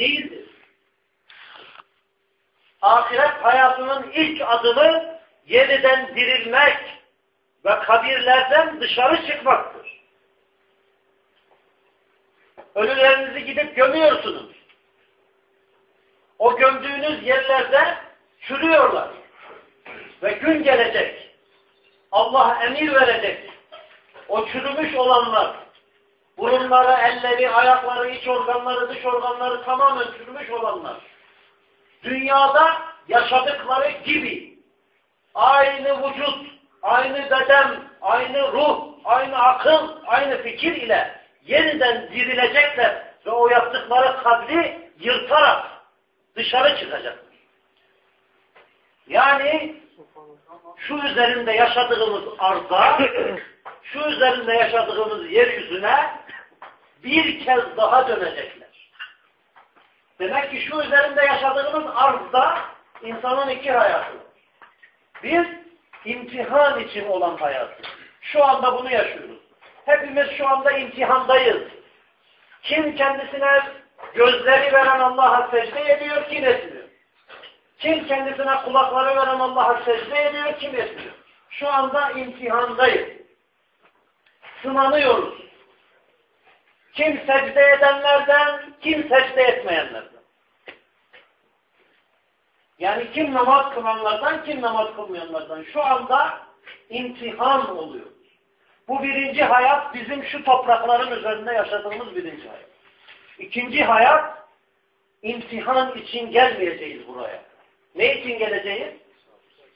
değildir. Ahiret hayatının ilk adımı yeniden dirilmek ve kabirlerden dışarı çıkmaktır. Ölülerinizi gidip gömüyorsunuz. O gömdüğünüz yerlerde çürüyorlar. Ve gün gelecek. Allah emir verecek. O çürümüş olanlar, burunları, elleri, ayakları, iç organları, dış organları tamamen çürümüş olanlar, dünyada yaşadıkları gibi aynı vücut, aynı beden, aynı ruh, aynı akıl, aynı fikir ile yeniden dirilecekler ve o yaptıkları kabri yırtarak dışarı çıkacaklar. Yani şu üzerinde yaşadığımız arza, şu üzerinde yaşadığımız yeryüzüne bir kez daha dönecekler. Demek ki şu üzerinde yaşadığımız arzda insanın iki hayatı var. Bir, imtihan için olan hayatı. Şu anda bunu yaşıyoruz. Hepimiz şu anda imtihandayız. Kim kendisine gözleri veren Allah'a secde ediyor, kim etmiyor. Kim kendisine kulakları veren Allah'a secde ediyor, kim etmiyor. Şu anda imtihandayız. Sınanıyoruz. Kim secde edenlerden, kim secde etmeyenlerden. Yani kim namaz kılanlardan, kim namaz kılmayanlardan. Şu anda imtihan oluyor. Bu birinci hayat bizim şu toprakların üzerinde yaşadığımız birinci hayat. İkinci hayat imtihan için gelmeyeceğiz buraya. Ne için geleceğiz?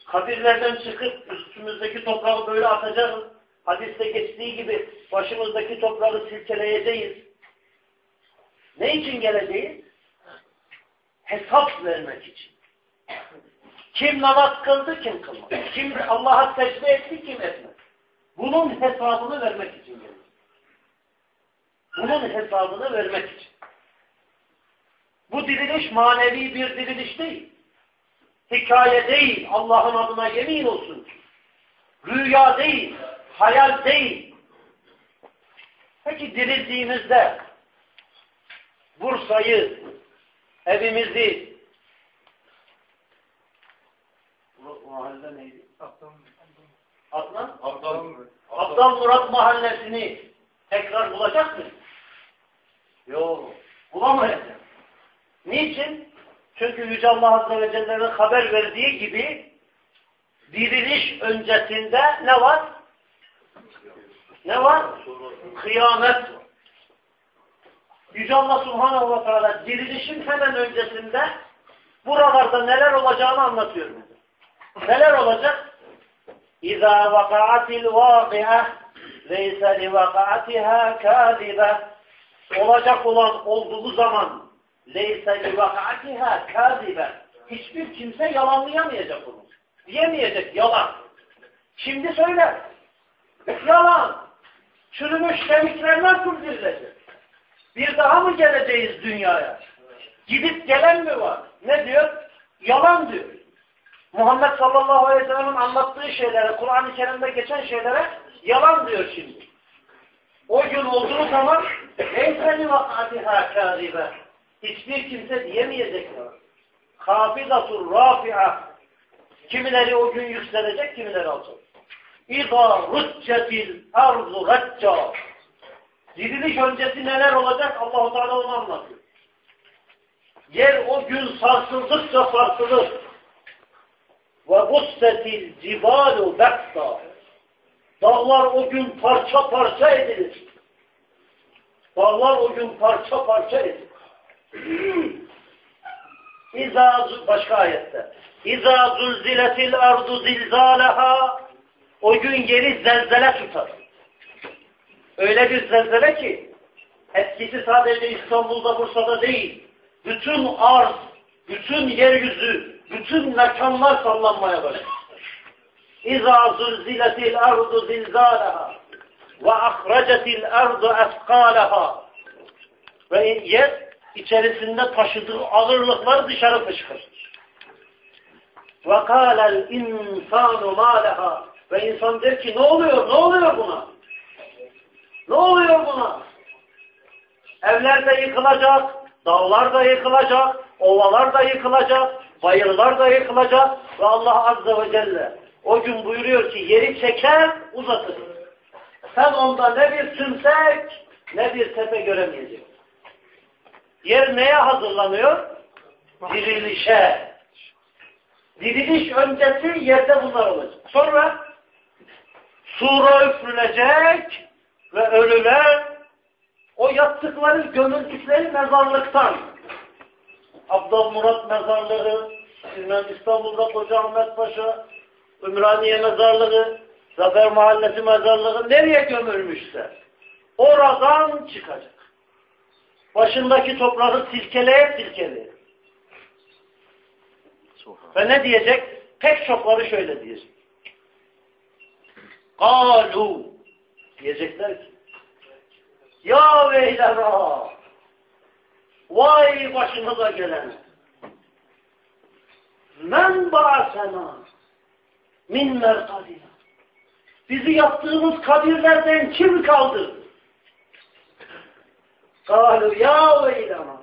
Kabirlerden çıkıp üstümüzdeki toprağı böyle atacağız. Hadiste geçtiği gibi başımızdaki toprağı silkeleyeceğiz. Ne için geleceğiz? Hesap vermek için. Kim namaz kıldı, kim kılmadı. Kim Allah'a secde etti, kim etmedi. Bunun hesabını vermek için gelir. Bunun hesabını vermek için. Bu diriliş manevi bir diriliş değil. Hikaye değil, Allah'ın adına yemin olsun. Rüya değil, hayal değil. Peki dirildiğimizde Bursa'yı, evimizi, bu mahalle neydi? Adnan? Abdal Abdal Murat mahallesini tekrar bulacak mı? Yok, bulamayacak. Niçin? Çünkü Yüce Allah Azze ve Celle'nin haber verdiği gibi diriliş öncesinde ne var? Ne var? Kıyamet var. Yüce Allah Subhanahu ve Teala dirilişin hemen öncesinde buralarda neler olacağını anlatıyor. Neler olacak? İzâ vaka'atil vâki'ah leyse li vaka'atiha kâzibe olacak olan olduğu zaman leyse li vaka'atiha kâzibe hiçbir kimse yalanlayamayacak onu. Diyemeyecek yalan. Şimdi söyler. Yalan. Çürümüş kemikler nasıl dirilecek? Bir daha mı geleceğiz dünyaya? Gidip gelen mi var? Ne diyor? Yalan diyor. Muhammed sallallahu aleyhi ve sellem'in anlattığı şeylere, Kur'an-ı Kerim'de geçen şeylere yalan diyor şimdi. O gün olduğu zaman eyseni vakatiha kâzibe. Hiçbir kimse diyemeyecek ya. Kafidatur rafi'a. Kimileri o gün yükselecek, kimileri alacak. İza rüccetil arzu recca. Diriliş öncesi neler olacak? Allah-u Teala onu anlatıyor. Yer o gün sarsıldıkça sarsılır. Ve bussetil cibalu bekta. Dağlar o gün parça parça edilir. Dağlar o gün parça parça edilir. İza başka ayette. İza zulziletil ardu zilzalaha o gün yeri zelzele tutar. Öyle bir zelzele ki etkisi sadece İstanbul'da Bursa'da değil. Bütün arz, bütün yeryüzü, bütün mekanlar sallanmaya başlar. İza zulziletil ardu zilzalaha ve ahrecetil ardu esqalaha ve yer içerisinde taşıdığı ağırlıkları dışarı fışkırır. Ve kâlel insanu mâleha ve insan der ki ne oluyor, ne oluyor buna? Ne oluyor buna? Evlerde yıkılacak, Dağlar da yıkılacak, ovalar da yıkılacak, bayırlar da yıkılacak ve Allah Azze ve Celle o gün buyuruyor ki yeri çeker uzatır. Sen onda ne bir tümsek ne bir tepe göremeyeceksin. Yer neye hazırlanıyor? Dirilişe. Diriliş öncesi yerde bunlar olacak. Sonra sura üfrülecek ve ölüler o yattıkları, gömüldükleri mezarlıktan Abdal Murat mezarlığı, bilmem İstanbul'da Koca Ahmet Paşa, Ümraniye mezarlığı, Zafer Mahallesi mezarlığı nereye gömülmüşse oradan çıkacak. Başındaki toprağı silkeleye silkeleye. Ve ne diyecek? Pek çokları şöyle diyecek. Kalu diyecekler ki Ya veylera Vay başımıza gelen Men ba'sena min merkadina Bizi yaptığımız kabirlerden kim kaldı? Kalu ya veylera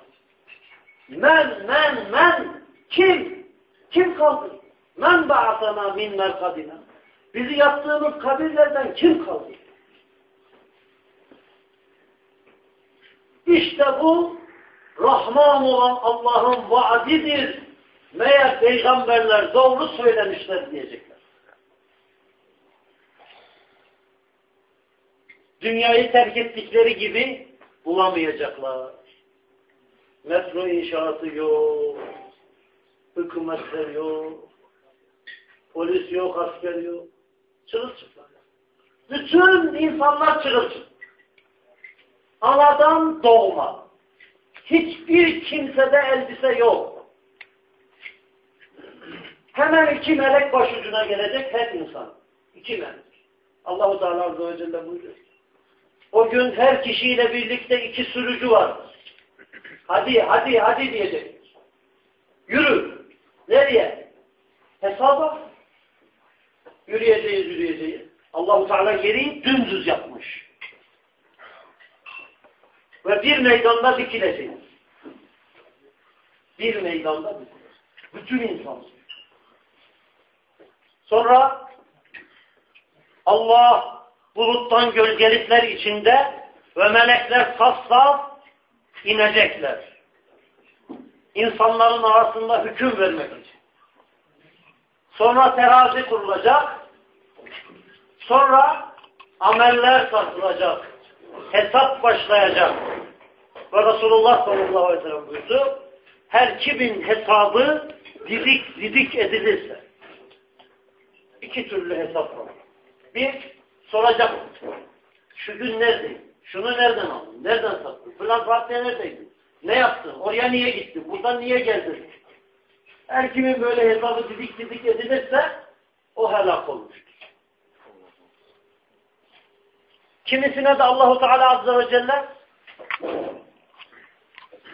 Men men men kim? Kim kaldı? Men ba'sena min merkadina Bizi yaptığımız kabirlerden kim kaldı? İşte bu Rahman olan Allah'ın vaadidir. Meğer peygamberler doğru söylemişler diyecekler. Dünyayı terk ettikleri gibi bulamayacaklar. Metro inşaatı yok. Hükümetler yok. Polis yok, asker yok. Çırılçıplak. Bütün insanlar çırılçıplak. Anadan doğma. Hiçbir kimsede elbise yok. Hemen iki melek başucuna gelecek her insan. İki melek. Allah-u Teala Azze ve Celle buyuruyor. O gün her kişiyle birlikte iki sürücü var. Hadi, hadi, hadi diyecek. Yürü. Nereye? Hesaba. Yürüyeceğiz, yürüyeceğiz. Allah-u Teala yeri dümdüz yapmış. Ve bir meydanda dikileceğiz. Bir meydanda dikileceğiz. Bütün insan. Sonra Allah buluttan gölgelikler içinde ve melekler saf saf inecekler. İnsanların arasında hüküm vermek için. Sonra terazi kurulacak. Sonra ameller tartılacak. Hesap başlayacak. Ve Resulullah sallallahu aleyhi ve sellem buyurdu. Her kimin hesabı didik didik edilirse. iki türlü hesap var. Bir, soracak. Şu gün neredeydin? Şunu nereden aldın? Nereden sattın? Falan partiye neredeydin? Ne yaptın? Oraya niye gittin? Buradan niye geldin? Her kimin böyle hesabı didik didik edilirse o helak olmuştur. Kimisine de Allahu Teala Azze ve Celle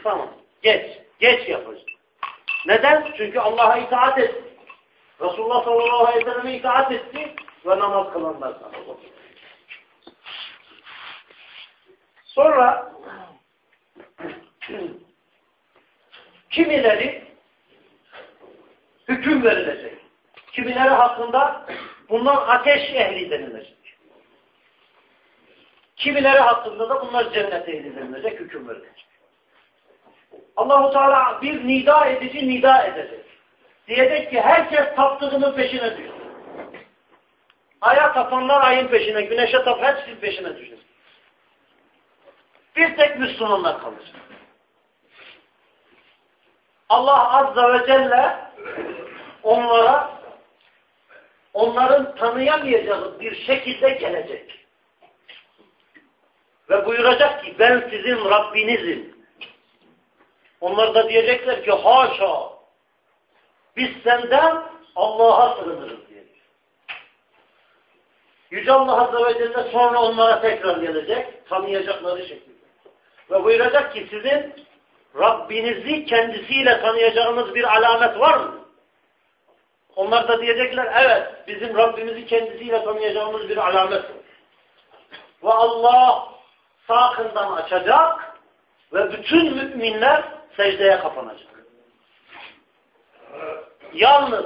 tamam geç, geç yapacak. Neden? Çünkü Allah'a itaat etti. Resulullah sallallahu aleyhi ve selleme itaat etti ve namaz kılanlar. Sonra kimileri hüküm verilecek. Kimileri hakkında bunlar ateş ehli denilecek. Kimileri hakkında da bunlar cennet ehli denilecek, hüküm verilecek. Allahu Teala bir nida edici nida edecek. Diyecek ki herkes taptığının peşine düşsün. Aya tapanlar ayın peşine, güneşe tap hepsinin peşine düşsün. Bir tek Müslümanlar kalır. Allah Azze ve Celle onlara onların tanıyamayacağı bir şekilde gelecek. Ve buyuracak ki ben sizin Rabbinizim. Onlar da diyecekler ki haşa biz senden Allah'a sığınırız diye. Yüce Allah Azze ve Celle sonra onlara tekrar gelecek tanıyacakları şekilde. Ve buyuracak ki sizin Rabbinizi kendisiyle tanıyacağınız bir alamet var mı? Onlar da diyecekler evet bizim Rabbimizi kendisiyle tanıyacağımız bir alamet var. Ve Allah sağ açacak ve bütün müminler secdeye kapanacak. Yalnız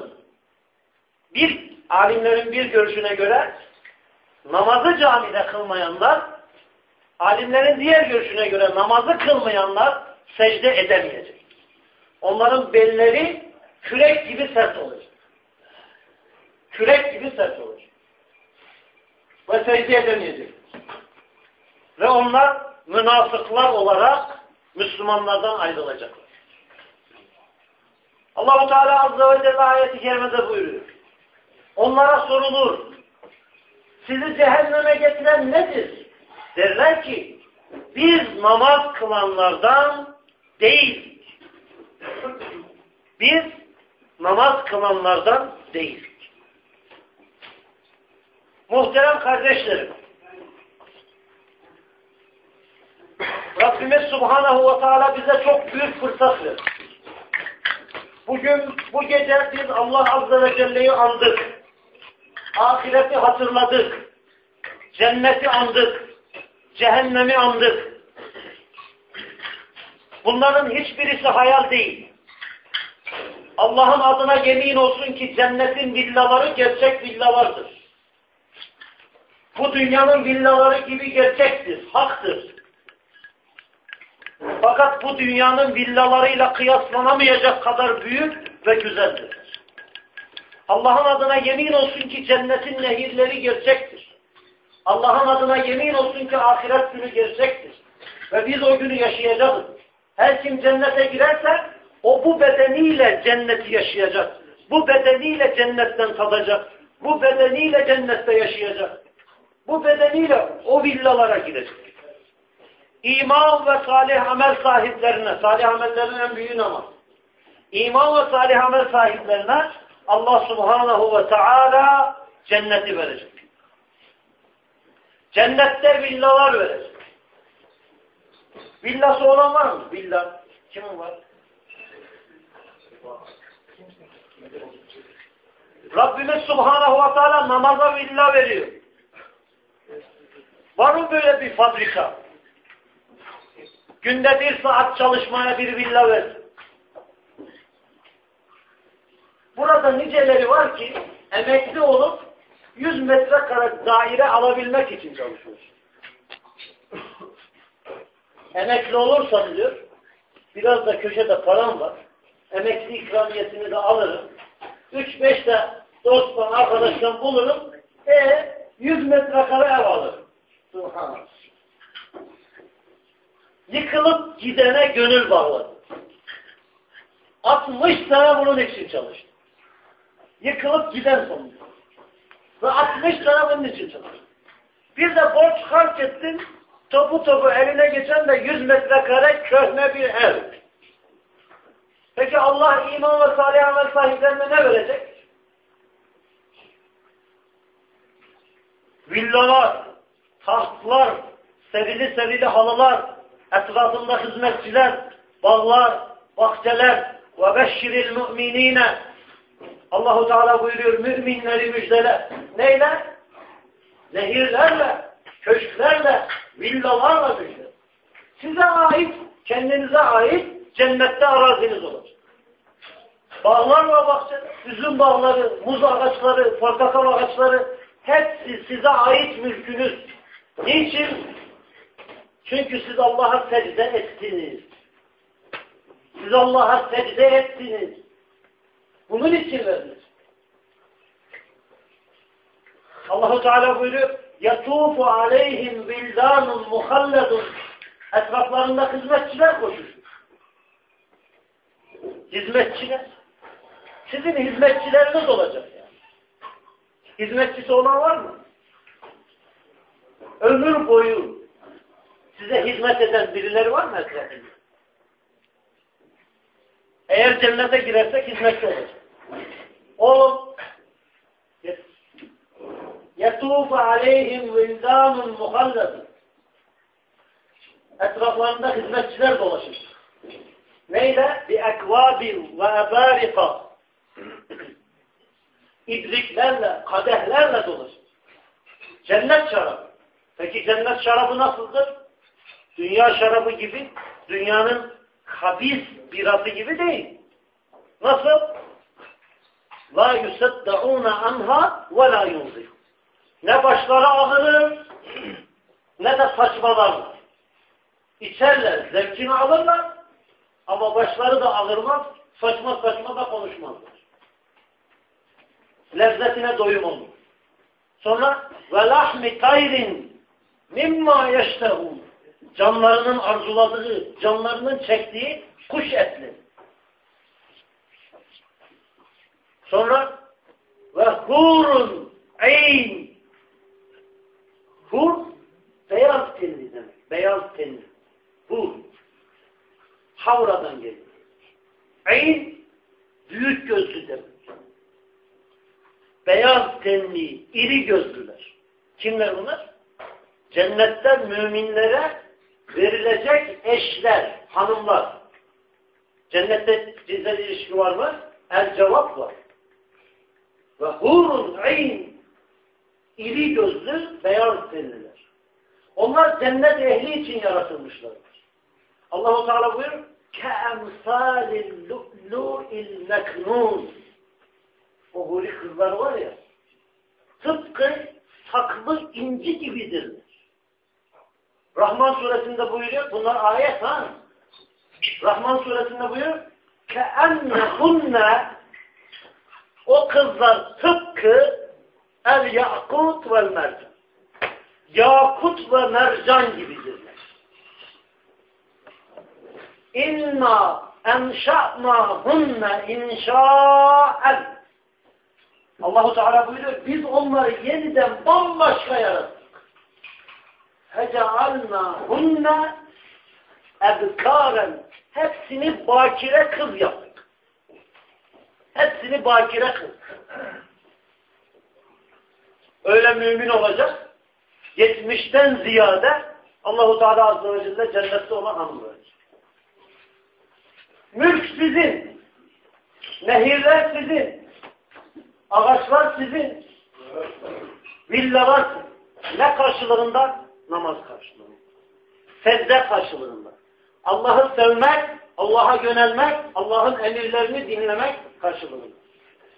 bir alimlerin bir görüşüne göre namazı camide kılmayanlar alimlerin diğer görüşüne göre namazı kılmayanlar secde edemeyecek. Onların belleri kürek gibi sert olacak. Kürek gibi sert olacak. Ve secde edemeyecek. Ve onlar münafıklar olarak Müslümanlardan ayrılacaklar. Allahu Teala Azze ve Celle ayeti kerimede buyuruyor. Onlara sorulur. Sizi cehenneme getiren nedir? Derler ki biz namaz kılanlardan değil. Biz namaz kılanlardan değil. Muhterem kardeşlerim, Rabbimiz Subhanahu ve Teala bize çok büyük fırsat verdi. Bugün, bu gece biz Allah Azze ve Celle'yi andık. Ahireti hatırladık. Cenneti andık. Cehennemi andık. Bunların hiçbirisi hayal değil. Allah'ın adına yemin olsun ki cennetin villaları gerçek villalardır. Bu dünyanın villaları gibi gerçektir, haktır. Fakat bu dünyanın villalarıyla kıyaslanamayacak kadar büyük ve güzeldir. Allah'ın adına yemin olsun ki cennetin nehirleri gerçektir. Allah'ın adına yemin olsun ki ahiret günü gerçektir. Ve biz o günü yaşayacağız. Her kim cennete girerse o bu bedeniyle cenneti yaşayacak. Bu bedeniyle cennetten tadacak. Bu bedeniyle cennette yaşayacak. Bu bedeniyle o villalara girecek. İman ve salih amel sahiplerine, salih amellerin en büyüğü namaz. İman ve salih amel sahiplerine Allah subhanahu ve teala cenneti verecek. Cennette villalar verecek. Villası olan var mı? Villa. Kimin var? Rabbimiz Subhanahu ve Teala namaza villa veriyor. Var mı böyle bir fabrika? Günde bir saat çalışmaya bir villa ver. Burada niceleri var ki emekli olup 100 metrekare daire alabilmek için çalışıyor. emekli olursa diyor, biraz da köşede param var, emekli ikramiyetini de alırım, 3-5 de dosttan, arkadaştan bulurum, e 100 metrekare ev alırım. Subhanallah. Yıkılıp gidene gönül bağladı. 60 sene bunun için çalıştı. Yıkılıp giden sonunda. Ve 60 sene bunun için çalıştı. Bir de borç harç ettin, topu topu eline geçen de 100 metrekare köhne bir ev. Peki Allah iman ve salih amel sahiplerine ne verecek? Villalar, tahtlar, sevili sevili halılar, etrafında hizmetçiler, bağlar, bahçeler ve beşşiril müminine Allahu Teala buyuruyor müminleri müjdele. Neyle? Nehirlerle, köşklerle, villalarla müjdele. Size ait, kendinize ait cennette araziniz olacak. Bağlar ve bahçeler, üzüm bağları, muz ağaçları, portakal ağaçları hepsi size ait mülkünüz. Niçin? Çünkü siz Allah'a secde ettiniz. Siz Allah'a secde ettiniz. Bunun için vermiş. Allahu Teala buyuruyor. Yatufu aleyhim bildanun muhalladun. Etraflarında hizmetçiler koşuşur. Hizmetçiler. Sizin hizmetçileriniz olacak yani. Hizmetçisi olan var mı? Ömür boyu Size hizmet eden birileri var mı etrafında? Eğer cennete girersek hizmetçi olacak. Oğlum يَتُوفَ عَلَيْهِمْ وِلْدَانٌ مُخَلَّدٌ Etraflarında hizmetçiler dolaşır. Neyle? بِاَكْوَابٍ وَاَبَارِقَ İbriklerle, kadehlerle dolaşır. Cennet şarabı. Peki cennet şarabı nasıldır? Dünya şarabı gibi dünyanın habis birası gibi değil. Nasıl? La yuseddaûne anha ve la yunzif. Ne başları ağırır ne de saçmalarlar. İçerler, zevkini alırlar ama başları da ağırmaz, saçma saçma da konuşmazlar. Lezzetine doyum olur. Sonra ve lahmi tayrin mimma yeştehûn canlarının arzuladığı, canlarının çektiği kuş etli. Sonra ve hurun ayn hur beyaz tenli demek. Beyaz tenli. Hur. Havradan geliyor. Ayn büyük gözlü demek. Beyaz tenli, iri gözlüler. Kimler bunlar? Cennetten müminlere verilecek eşler, hanımlar. Cennette cinsel ilişki var mı? El cevap var. Ve hurun ayn iri gözlü beyaz tenliler. Onlar cennet ehli için yaratılmışlardır. Allah-u Teala buyuruyor keemsalil lu'lu'il meknun o huri kızlar var ya tıpkı saklı inci gibidirler. Rahman suresinde buyuruyor. Bunlar ayet ha. Rahman suresinde buyuruyor. Keennehunne o kızlar tıpkı el yakut vel mercan. Yakut ve mercan gibidirler. İnna enşa'nahunne inşa'en. Allahu Teala buyuruyor. Biz onları yeniden bambaşka yarattık fecealnâhunne ebkâren hepsini bakire kız yaptık. Hepsini bakire kız. Öyle mümin olacak. Yetmişten ziyade Allahu Teala Azze ve Celle cennette ona hanım verecek. Mülk sizin. Nehirler sizin. Ağaçlar sizin. Villalar sizin. Ne karşılığında? Namaz karşılığında. Secde karşılığında. Allah'ı sevmek, Allah'a yönelmek, Allah'ın emirlerini dinlemek karşılığında.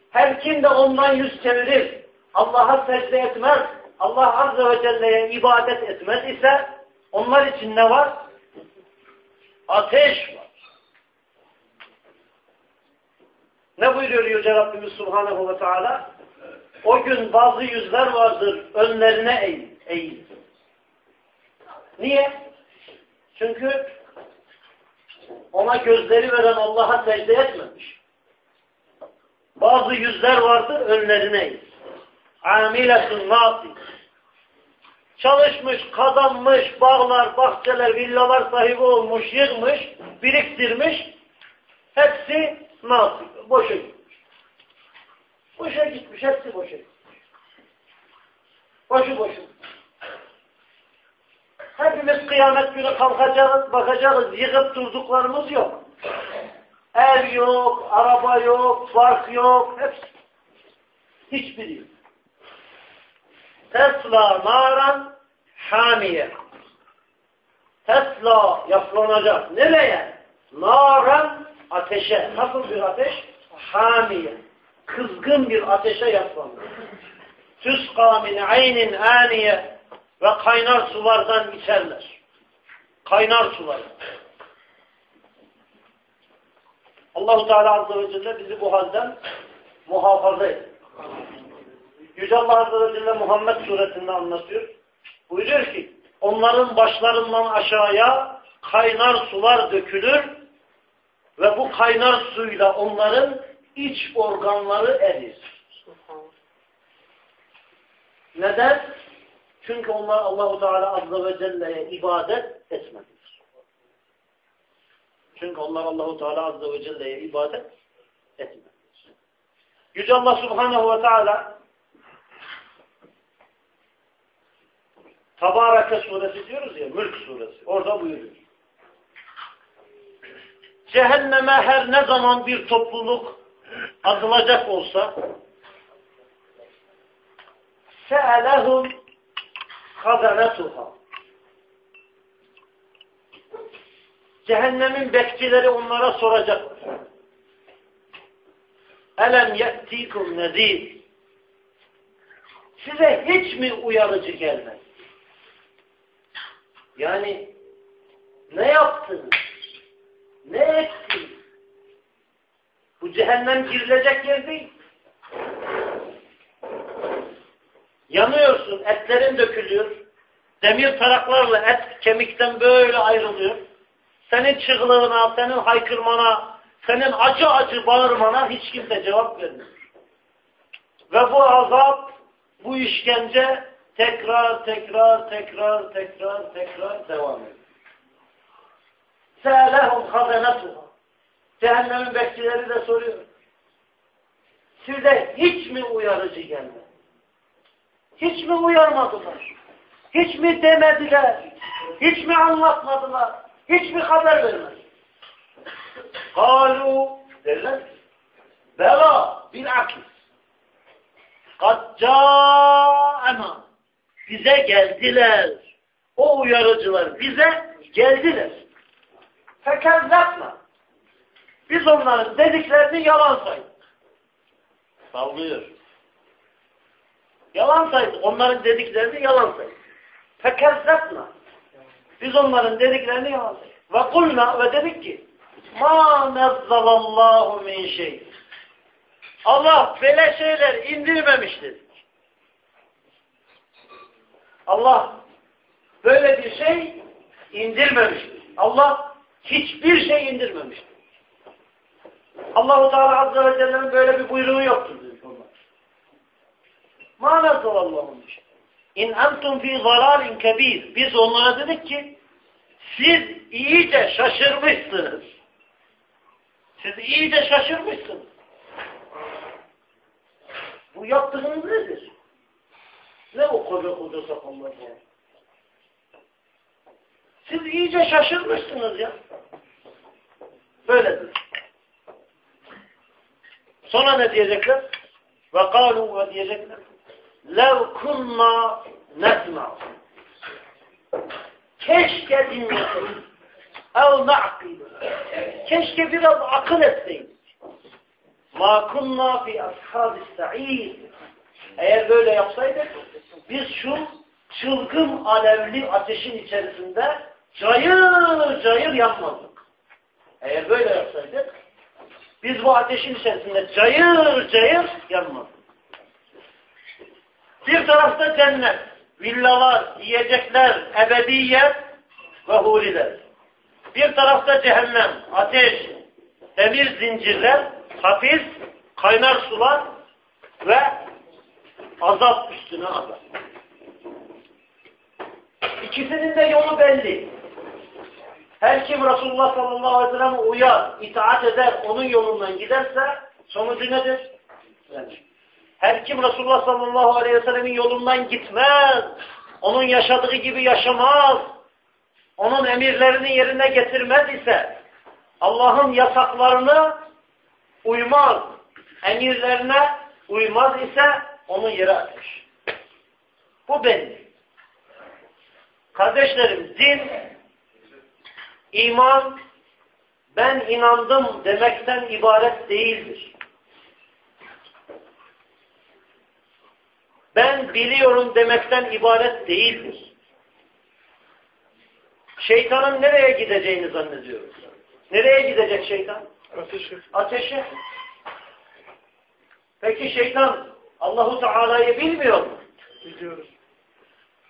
Her kim de ondan yüz çevirir, Allah'a secde etmez, Allah Azze ve Celle'ye ibadet etmez ise onlar için ne var? Ateş var. Ne buyuruyor Yüce Rabbimiz Subhanahu ve Teala? O gün bazı yüzler vardır önlerine eğil. eğil. Niye? Çünkü ona gözleri veren Allah'a secde etmemiş. Bazı yüzler vardır önlerine. Amiletun nasi. Çalışmış, kazanmış, bağlar, bahçeler, villalar sahibi olmuş, yığmış, biriktirmiş. Hepsi nasi. Boşa gitmiş. Boşa gitmiş, hepsi boşa gitmiş. Boşu boşu. Hepimiz kıyamet günü kalkacağız, bakacağız. Yıkıp durduklarımız yok. Ev yok, araba yok, fark yok. Hepsi. Hiçbiri yok. Tesla naran hamiye. Tesla yaslanacak. Nereye? Naran ateşe. Nasıl bir ateş? Hamiye. Kızgın bir ateşe yaslanacak. Tüska min aynin aniye ve kaynar sulardan içerler. Kaynar sular. Allahu Teala Azze ve Celle bizi bu halden muhafaza et. Yüce Allah Azze ve Celle Muhammed suresinde anlatıyor. Buyuruyor ki onların başlarından aşağıya kaynar sular dökülür ve bu kaynar suyla onların iç organları erir. Neden? Çünkü onlar Allahu Teala Azze ve Celle'ye ibadet etmediler. Çünkü onlar Allahu Teala Azze ve Celle'ye ibadet etmediler. Yüce Allah Subhanahu ve Teala Tabaraka suresi diyoruz ya, Mülk suresi. Orada buyuruyor. Cehenneme her ne zaman bir topluluk atılacak olsa se'elehum hazanetuha. cehennemin bekçileri onlara soracaklar. Elem ye'tikum nezir. Size hiç mi uyarıcı gelmez? Yani ne yaptınız? Ne ettiniz? Bu cehennem girilecek yer değil. Yanıyorsun, etlerin dökülüyor. Demir taraklarla et kemikten böyle ayrılıyor. Senin çığlığına, senin haykırmana, senin acı acı bağırmana hiç kimse cevap vermiyor. Ve bu azap, bu işkence tekrar, tekrar, tekrar, tekrar, tekrar devam ediyor. Se'lehum hazenetuha. Cehennemin bekçileri de soruyor. Size hiç mi uyarıcı gelmedi? Hiç mi uyarmadılar? Hiç mi demediler? Hiç mi anlatmadılar? Hiç mi haber vermediler? Kalu derler Bela bir akis. Kad ca'ena bize geldiler. O uyarıcılar bize geldiler. Fekezzatna. Biz onların dediklerini yalan saydık. Sallıyor. Yalan saydık. Onların dediklerini yalan saydık. Fekezzatna. Biz onların dediklerini yalan saydık. Ve kulna ve dedik ki ma nezzalallahu min şey. Allah böyle şeyler indirmemiştir. Allah böyle bir şey indirmemiştir. Allah hiçbir şey indirmemiştir. Allahu Teala Azze ve Celle'nin böyle bir buyruğu yoktur diyor. Ma nezzalallahu min şey. İn entum fi zalalin kebir. Biz onlara dedik ki siz iyice şaşırmışsınız. Siz iyice şaşırmışsınız. Bu yaptığınız nedir? Ne o koca koca sakallar var? Siz iyice şaşırmışsınız ya. Böyledir. Sonra ne diyecekler? Ve kalu ve diyecekler. Lev kunna nesma. Keşke dinleseydik. Ev na'kil. Keşke biraz akıl etseydik. Ma kunna fi ashab-ı sa'id. Eğer böyle yapsaydık biz şu çılgın alevli ateşin içerisinde cayır cayır yanmazdık. Eğer böyle yapsaydık biz bu ateşin içerisinde cayır cayır yanmazdık. Bir tarafta cennet, villalar, yiyecekler, ebediyet ve huriler. Bir tarafta cehennem, ateş, demir zincirler, hapis, kaynar sular ve azap üstüne azap. İkisinin de yolu belli. Her kim Resulullah sallallahu aleyhi ve sellem'e uyar, itaat eder, onun yolundan giderse sonucu nedir? Her kim Resulullah sallallahu aleyhi ve sellemin yolundan gitmez, onun yaşadığı gibi yaşamaz, onun emirlerini yerine getirmez ise, Allah'ın yasaklarını uymaz, emirlerine uymaz ise onun yeri ateş. Bu belli. Kardeşlerim din, iman, ben inandım demekten ibaret değildir. Ben biliyorum demekten ibaret değildir. Şeytanın nereye gideceğini zannediyoruz. Nereye gidecek şeytan? Ateşe. Ateşe. Peki şeytan Allahu Teala'yı bilmiyor mu? Biliyoruz.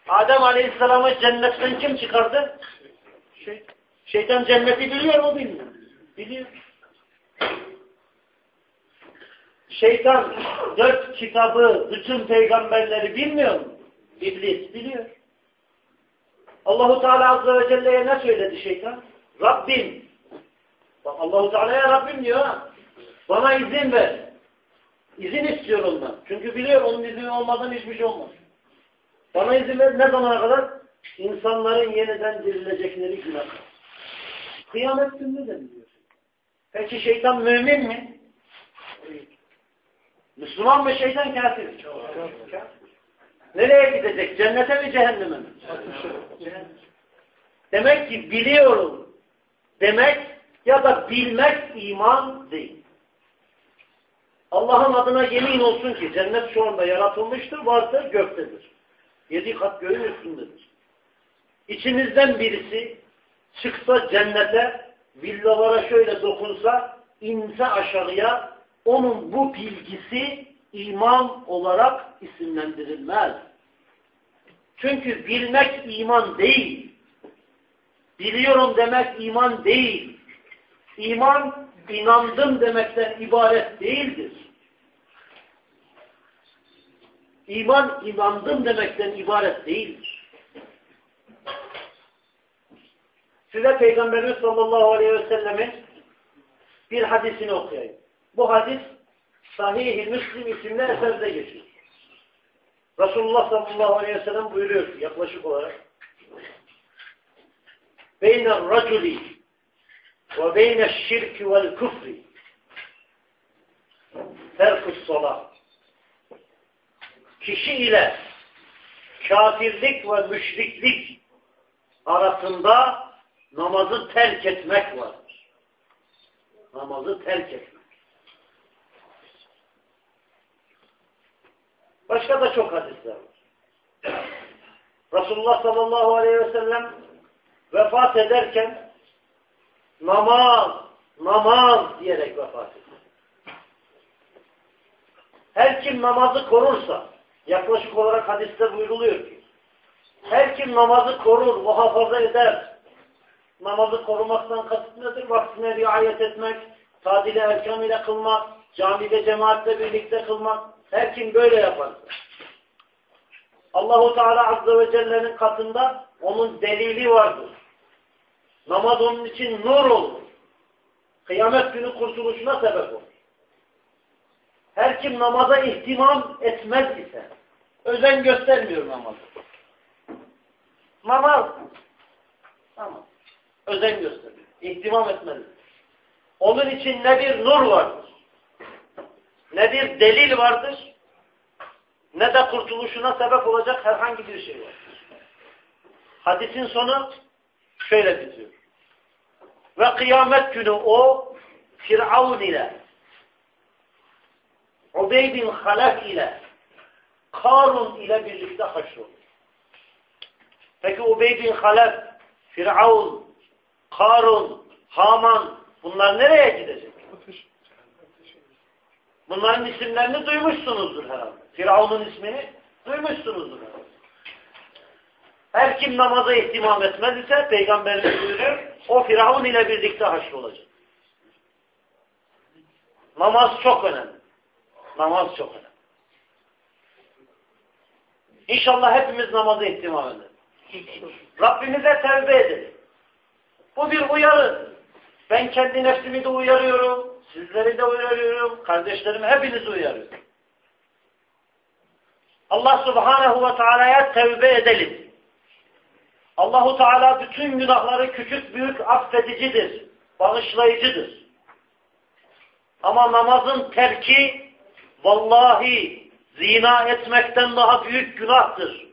Adem Aleyhisselam'ı cennetten kim çıkardı? Şey, Şeytan cenneti biliyor mu bilmiyor? Biliyor. Şeytan dört kitabı, bütün peygamberleri bilmiyor mu? İblis biliyor. Allahu Teala Azze ve Celle'ye ne söyledi şeytan? Rabbim. Bak Allahu Teala'ya Rabbim diyor. Bana izin ver. İzin istiyor ondan. Çünkü biliyor onun izni olmadan hiçbir şey olmaz. Bana izin ver ne zamana kadar? İnsanların yeniden dirilecekleri kadar. Kıyamet gününü de biliyor. Peki şeytan mümin mi? Müslüman mı şeytan kafir? Nereye gidecek? Cennete mi cehenneme mi? Demek ki biliyorum demek ya da bilmek iman değil. Allah'ın adına yemin olsun ki cennet şu anda yaratılmıştır, vardır, göktedir. Yedi kat göğün üstündedir. İçimizden birisi çıksa cennete, villalara şöyle dokunsa, inse aşağıya, onun bu bilgisi iman olarak isimlendirilmez. Çünkü bilmek iman değil. Biliyorum demek iman değil. İman inandım demekten ibaret değildir. İman inandım demekten ibaret değildir. Size Peygamberimiz sallallahu aleyhi ve sellemin bir hadisini okuyayım. Bu hadis Sahih-i Müslim isimli eserde geçiyor. Resulullah sallallahu aleyhi ve sellem buyuruyor yaklaşık olarak Beyne raculi ve beyne şirki vel küfri terkus salat kişi ile kafirlik ve müşriklik arasında namazı terk etmek vardır. Namazı terk etmek. Başka da çok hadisler var. Resulullah sallallahu aleyhi ve sellem vefat ederken namaz, namaz diyerek vefat etti. Her kim namazı korursa, yaklaşık olarak hadiste buyruluyor ki, her kim namazı korur, muhafaza eder, namazı korumaktan kasıt nedir? Vaktine riayet etmek, tadile erkan ile kılmak, camide cemaatle birlikte kılmak, her kim böyle yaparsa, Allahu Teala Azze ve Celle'nin katında onun delili vardır. Namaz onun için nur olur. Kıyamet günü kurtuluşuna sebep olur. Her kim namaza ihtimam etmez ise, özen göstermiyor namazı. Namaz, tamam, özen gösteriyor, ihtimam etmez. Onun için ne bir nur vardır, ne bir delil vardır, ne de kurtuluşuna sebep olacak herhangi bir şey vardır. Hadisin sonu şöyle bitiyor. Ve kıyamet günü o Firavun ile Ubey bin Halef ile Karun ile birlikte haşrolur. Peki Ubey bin Halef, Firavun, Karun, Haman bunlar nereye gidecek? Bunların isimlerini duymuşsunuzdur herhalde. Firavun'un ismini duymuşsunuzdur herhalde. Her kim namaza ihtimam etmez ise Peygamberimiz buyuruyor, o Firavun ile birlikte haşrolacak. Namaz çok önemli. Namaz çok önemli. İnşallah hepimiz namaza ihtimam edelim. Rabbimize tevbe edelim. Bu bir uyarı. Ben kendi nefsimi de uyarıyorum. Sizleri de uyarıyorum. Kardeşlerimi hepinizi uyarıyorum. Allah subhanehu ve teala'ya tevbe edelim. Allahu Teala bütün günahları küçük büyük affedicidir. Bağışlayıcıdır. Ama namazın terki vallahi zina etmekten daha büyük günahtır.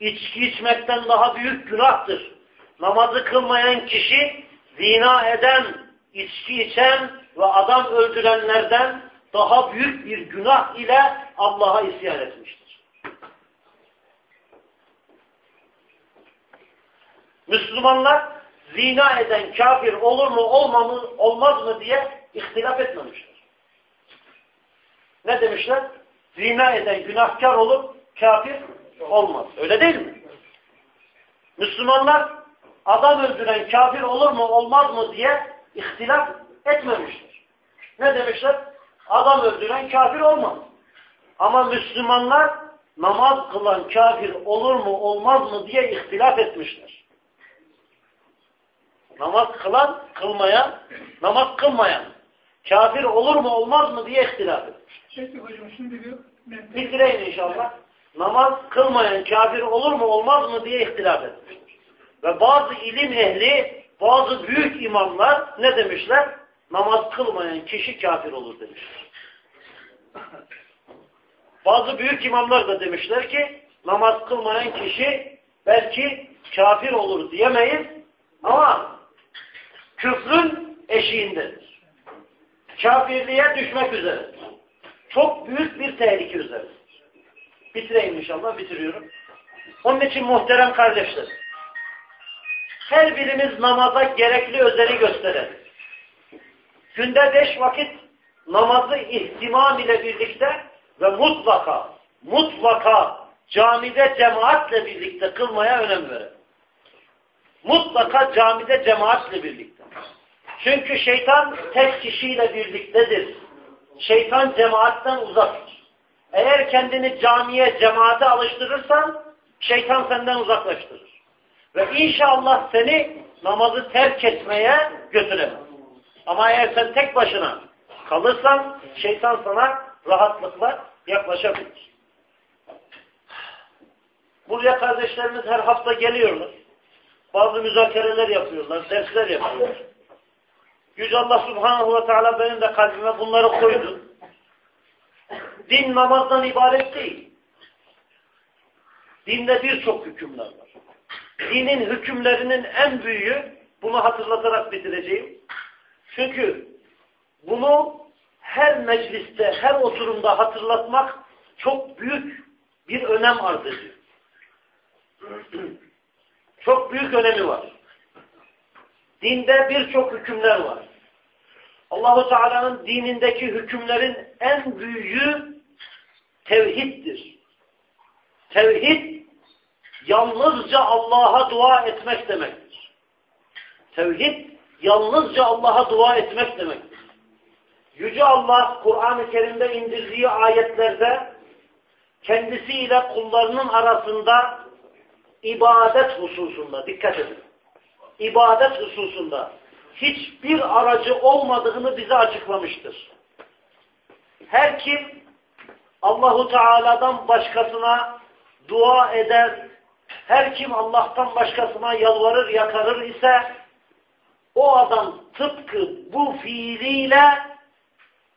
İçki içmekten daha büyük günahtır. Namazı kılmayan kişi zina eden, içki içen ve adam öldürenlerden daha büyük bir günah ile Allah'a isyan etmiştir. Müslümanlar zina eden kafir olur mu olmaz mı diye ihtilaf etmemişler. Ne demişler? Zina eden günahkar olur, kafir olmaz. Öyle değil mi? Müslümanlar adam öldüren kafir olur mu olmaz mı diye ihtilaf etmemişler. Ne demişler? Adam öldüren kafir olmaz. Ama Müslümanlar namaz kılan kafir olur mu olmaz mı diye ihtilaf etmişler. Namaz kılan, kılmayan, namaz kılmayan kafir olur mu olmaz mı diye ihtilaf etmiş. Çekti hocam şimdi diyor. Bitireyim inşallah. Namaz kılmayan kafir olur mu olmaz mı diye ihtilaf etmiştir. Ve bazı ilim ehli, bazı büyük imamlar ne demişler? Namaz kılmayan kişi kafir olur demişler. Bazı büyük imamlar da demişler ki namaz kılmayan kişi belki kafir olur diyemeyiz ama küfrün eşiğindedir. Kafirliğe düşmek üzeredir. Çok büyük bir tehlike üzeredir. Bitireyim inşallah, bitiriyorum. Onun için muhterem kardeşler, her birimiz namaza gerekli özeni gösterelim. Günde beş vakit namazı ihtimam ile birlikte ve mutlaka, mutlaka camide cemaatle birlikte kılmaya önem verelim. Mutlaka camide cemaatle birlikte. Çünkü şeytan tek kişiyle birliktedir. Şeytan cemaatten uzaktır. Eğer kendini camiye, cemaate alıştırırsan şeytan senden uzaklaştırır. Ve inşallah seni namazı terk etmeye götüremez. Ama eğer sen tek başına kalırsan şeytan sana rahatlıkla yaklaşabilir. Buraya kardeşlerimiz her hafta geliyorlar. Bazı müzakereler yapıyorlar, dersler yapıyorlar. Yüce Allah Subhanahu ve Teala benim de kalbime bunları koydu. Din namazdan ibaret değil. Dinde birçok hükümler var. Dinin hükümlerinin en büyüğü, bunu hatırlatarak bitireceğim. Çünkü bunu her mecliste, her oturumda hatırlatmak çok büyük bir önem arz ediyor. çok büyük önemi var. Dinde birçok hükümler var. Allahu Teala'nın dinindeki hükümlerin en büyüğü tevhiddir. Tevhid yalnızca Allah'a dua etmek demektir. Tevhid yalnızca Allah'a dua etmek demektir. Yüce Allah Kur'an-ı Kerim'de indirdiği ayetlerde kendisiyle kullarının arasında ibadet hususunda dikkat edin. İbadet hususunda hiçbir aracı olmadığını bize açıklamıştır. Her kim Allahu Teala'dan başkasına dua eder, her kim Allah'tan başkasına yalvarır, yakarır ise o adam tıpkı bu fiiliyle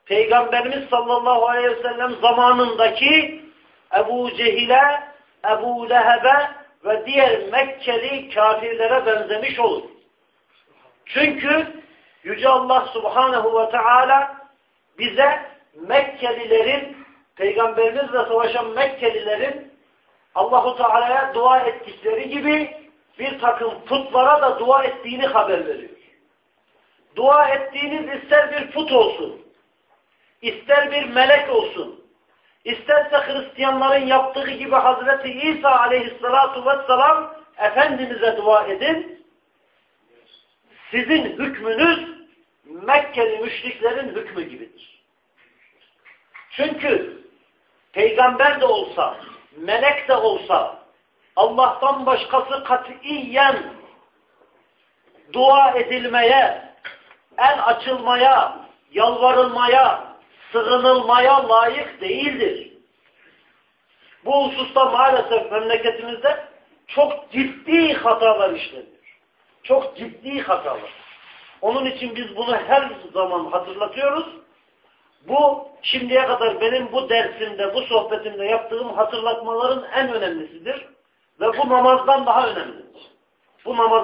Peygamberimiz sallallahu aleyhi ve sellem zamanındaki Ebu Cehil'e, Ebu Leheb'e ve diğer Mekkeli kafirlere benzemiş olur. Çünkü Yüce Allah Subhanahu ve Teala bize Mekkelilerin, Peygamberimizle savaşan Mekkelilerin Allahu Teala'ya dua ettikleri gibi bir takım putlara da dua ettiğini haber veriyor. Dua ettiğiniz ister bir put olsun, ister bir melek olsun, isterse Hristiyanların yaptığı gibi Hazreti İsa aleyhissalatu vesselam Efendimiz'e dua edin. Sizin hükmünüz Mekkeli müşriklerin hükmü gibidir. Çünkü peygamber de olsa, melek de olsa, Allah'tan başkası katiyen dua edilmeye, el açılmaya, yalvarılmaya, sığınılmaya layık değildir. Bu hususta maalesef memleketimizde çok ciddi hatalar işleniyor. Çok ciddi hatalar. Onun için biz bunu her zaman hatırlatıyoruz. Bu şimdiye kadar benim bu dersimde, bu sohbetimde yaptığım hatırlatmaların en önemlisidir. Ve bu namazdan daha önemlidir. Bu namazdan